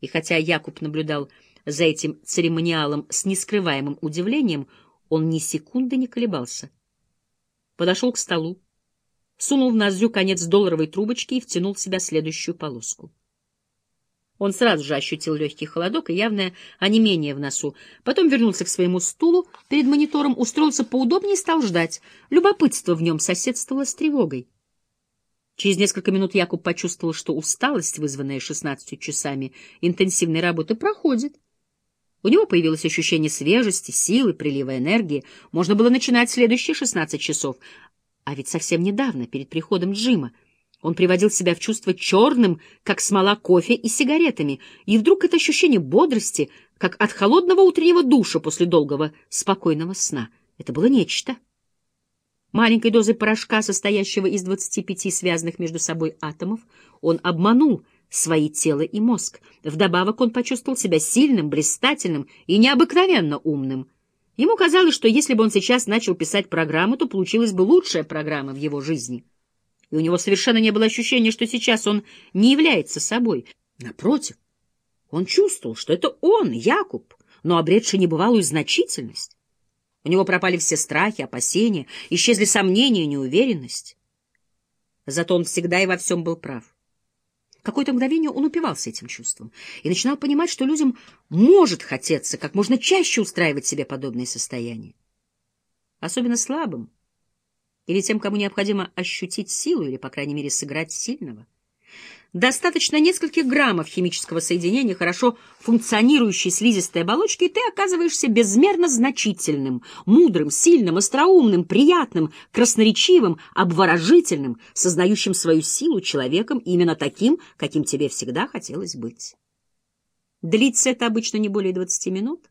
И хотя Якуб наблюдал за этим церемониалом с нескрываемым удивлением, он ни секунды не колебался. Подошел к столу, сунул в ноздрю конец долларовой трубочки и втянул в себя следующую полоску. Он сразу же ощутил легкий холодок и явное онемение в носу. Потом вернулся к своему стулу перед монитором, устроился поудобнее и стал ждать. Любопытство в нем соседствовало с тревогой. Через несколько минут Якуб почувствовал, что усталость, вызванная шестнадцатью часами интенсивной работы, проходит. У него появилось ощущение свежести, силы, прилива энергии. Можно было начинать следующие шестнадцать часов. А ведь совсем недавно, перед приходом Джима, он приводил себя в чувство черным, как смола кофе и сигаретами, и вдруг это ощущение бодрости, как от холодного утреннего душа после долгого спокойного сна. Это было нечто. Маленькой дозой порошка, состоящего из 25 связанных между собой атомов, он обманул свои тело и мозг. Вдобавок он почувствовал себя сильным, блистательным и необыкновенно умным. Ему казалось, что если бы он сейчас начал писать программу, то получилась бы лучшая программа в его жизни. И у него совершенно не было ощущения, что сейчас он не является собой. Напротив, он чувствовал, что это он, Якуб, но обретший небывалую значительность. У него пропали все страхи, опасения, исчезли сомнения и неуверенность. Зато он всегда и во всем был прав. Какое-то мгновение он упивался этим чувством и начинал понимать, что людям может хотеться как можно чаще устраивать себе подобные состояния. Особенно слабым или тем, кому необходимо ощутить силу или, по крайней мере, сыграть сильного. Достаточно нескольких граммов химического соединения хорошо функционирующей слизистой оболочки, и ты оказываешься безмерно значительным, мудрым, сильным, остроумным, приятным, красноречивым, обворожительным, сознающим свою силу человеком именно таким, каким тебе всегда хотелось быть. Длится это обычно не более 20 минут,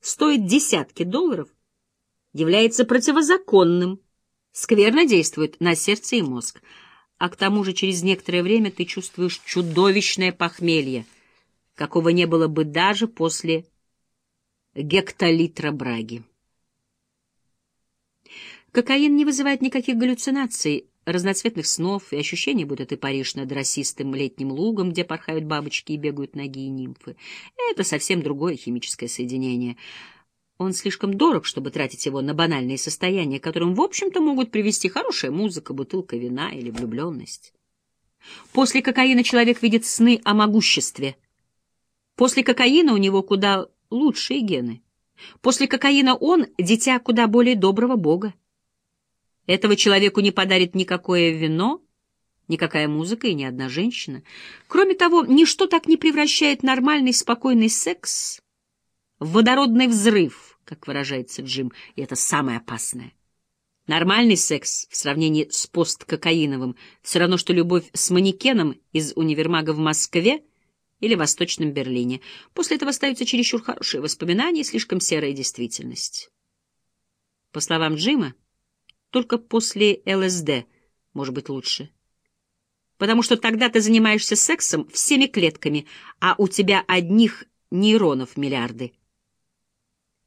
стоит десятки долларов, является противозаконным, скверно действует на сердце и мозг — а к тому же через некоторое время ты чувствуешь чудовищное похмелье, какого не было бы даже после гектолитра браги. Кокаин не вызывает никаких галлюцинаций, разноцветных снов и ощущений, будто ты паришь над расистым летним лугом, где порхают бабочки и бегают ноги и нимфы. Это совсем другое химическое соединение — он слишком дорог, чтобы тратить его на банальные состояния, которым, в общем-то, могут привести хорошая музыка, бутылка вина или влюбленность. После кокаина человек видит сны о могуществе. После кокаина у него куда лучшие гены. После кокаина он — дитя куда более доброго бога. Этого человеку не подарит никакое вино, никакая музыка и ни одна женщина. Кроме того, ничто так не превращает нормальный спокойный секс в водородный взрыв, как выражается Джим, и это самое опасное. Нормальный секс в сравнении с посткокаиновым все равно, что любовь с манекеном из универмага в Москве или Восточном Берлине. После этого остаются чересчур хорошие воспоминания и слишком серая действительность. По словам Джима, только после ЛСД может быть лучше. Потому что тогда ты занимаешься сексом всеми клетками, а у тебя одних нейронов миллиарды.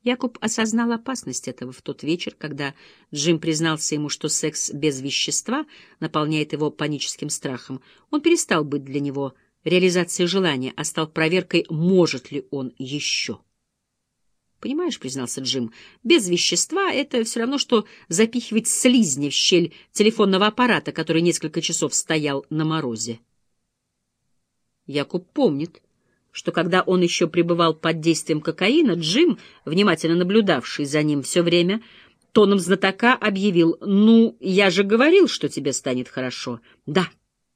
Якуб осознал опасность этого в тот вечер, когда Джим признался ему, что секс без вещества наполняет его паническим страхом. Он перестал быть для него реализацией желания, а стал проверкой, может ли он еще. «Понимаешь, — признался Джим, — без вещества это все равно, что запихивать слизни в щель телефонного аппарата, который несколько часов стоял на морозе». Якуб помнит, — что когда он еще пребывал под действием кокаина, Джим, внимательно наблюдавший за ним все время, тоном знатока объявил «Ну, я же говорил, что тебе станет хорошо». «Да»,